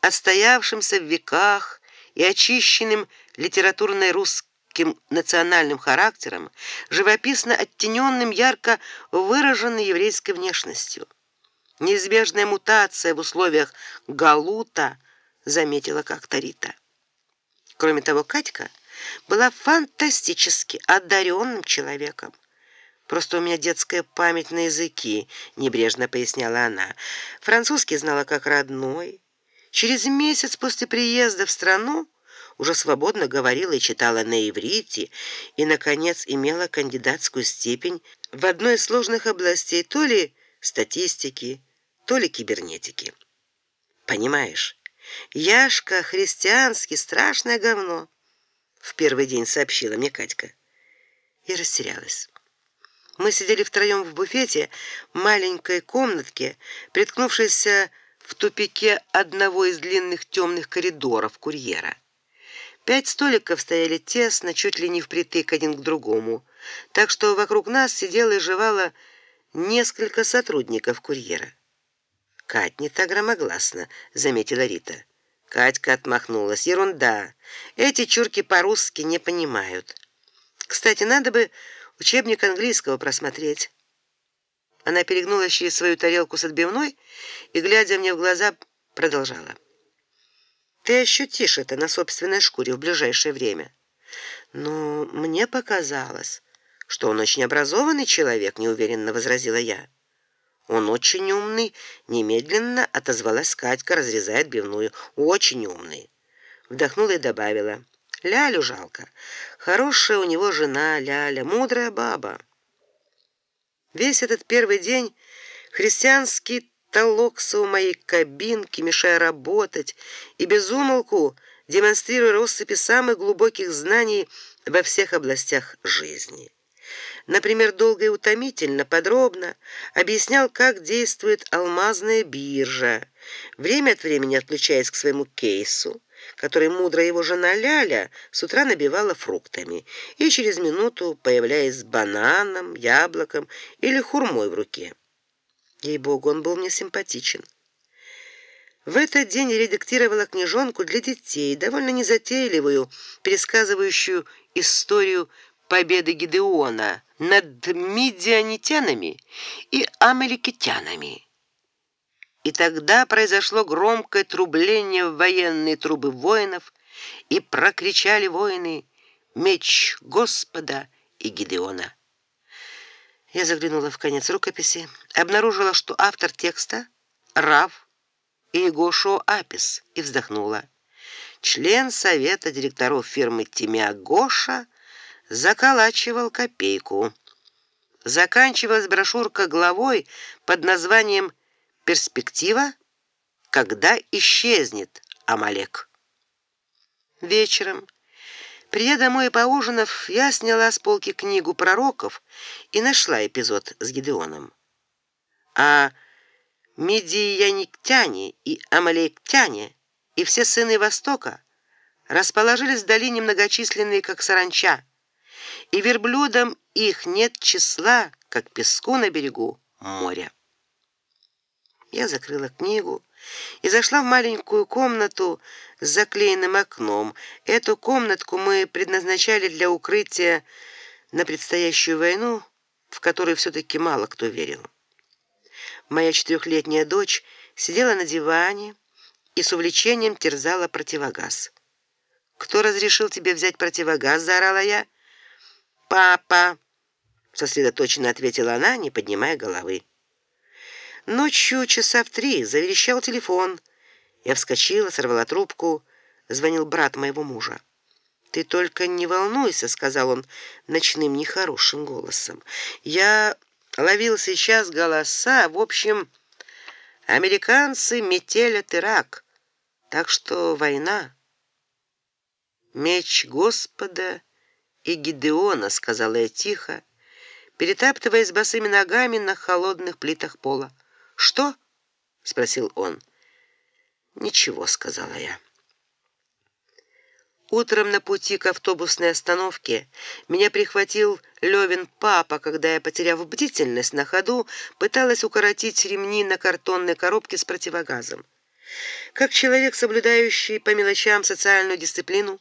отстоявшимся в веках и очищенным литературной русским национальным характером, живописно оттененным ярко выраженной еврейской внешностью. Неизбежная мутация в условиях галута, заметила как-то Рита. Кроме того, Катька была фантастически одаренным человеком. Просто у меня детская память на языки, небрежно поясняла она. Французский знала как родной. Через месяц после приезда в страну уже свободно говорила и читала на иврите и наконец имела кандидатскую степень в одной из сложных областей, то ли статистики, то ли кибернетики. Понимаешь? Яшка христианский страшное говно, в первый день сообщила мне Катька. И растерялась. Мы сидели втроем в буфете, маленькой комнатке, приткнувшейся в тупике одного из длинных темных коридоров курьера. Пять столиков стояли тесно, чуть ли не впритык один к другому, так что вокруг нас сидело и жевало несколько сотрудников курьера. Кать не так громогласно, заметила Рита. Катька отмахнулась. Ерунда. Эти чурки по-русски не понимают. Кстати, надо бы учебник английского просмотреть. Она перегнулась через свою тарелку с отбивной и, глядя мне в глаза, продолжала. Ты ощутишь это на собственной шкуре в ближайшее время. Но мне показалось, что он очень образованный человек, неуверенно возразила я. Он очень умный, немедленно отозвалась Катька, разрезая отбивную. Очень умный. Вдохнула и добавила: Лялю жалко. Хорошая у него жена Ляля, мудрая баба. Весь этот первый день христианский толокся у моей кабинки, мешая работать, и безумолку демонстрируя россыпи самых глубоких знаний во всех областях жизни. Например, долго и утомительно, подробно объяснял, как действует алмазная биржа, время от времени отключаясь к своему кейсу, который мудрая его жена Ляля с утра набивала фруктами, и через минуту появляясь с бананом, яблоком или хурмой в руке. Ей-богу, он был мне симпатичен. В этот день редактировала книжонку для детей, довольно незатейливую, пересказывающую историю победы Гедеона над мидианитянами и амаликитянами. И тогда произошло громкое трубление в военные трубы воинов, и прокричали воины: "Меч Господа и Гедеона!" Я заглянула в конец рукописи, обнаружила, что автор текста Рав Игошо Апис, и вздохнула. Член совета директоров фирмы Тимя Гоша заколачивал копейку. Заканчивалась брошюрка главой под названием Перспектива, когда исчезнет Амалек. Вечером, придя домой и поужинав, я сняла с полки книгу пророков и нашла эпизод с Гедеоном. А медияниктяне и амалектяне и все сыны Востока расположились в долине многочисленные, как саранча и верблюдам их нет числа, как песку на берегу моря. Я закрыла книгу и зашла в маленькую комнату с заклеенным окном. Эту комнатку мы предназначали для укрытия на предстоящую войну, в которую все таки мало кто верил. Моя четырехлетняя дочь сидела на диване и с увлечением терзала противогаз. Кто разрешил тебе взять противогаз, заорала я. Папа, сосредоточенно ответила она, не поднимая головы. Ночью часа в три заверещал телефон. Я вскочила, сорвала трубку. Звонил брат моего мужа. Ты только не волнуйся, сказал он ночным нехорошим голосом. Я ловил сейчас голоса, в общем, американцы метелят Ирак. Так что война. Меч Господа и Гидеона, сказала я тихо, перетаптываясь босыми ногами на холодных плитах пола. Что? спросил он. Ничего, сказала я. Утром на пути к автобусной остановке меня прихватил Левин папа, когда я, потеряв бдительность на ходу, пыталась укоротить ремни на картонной коробке с противогазом. Как человек, соблюдающий по мелочам социальную дисциплину,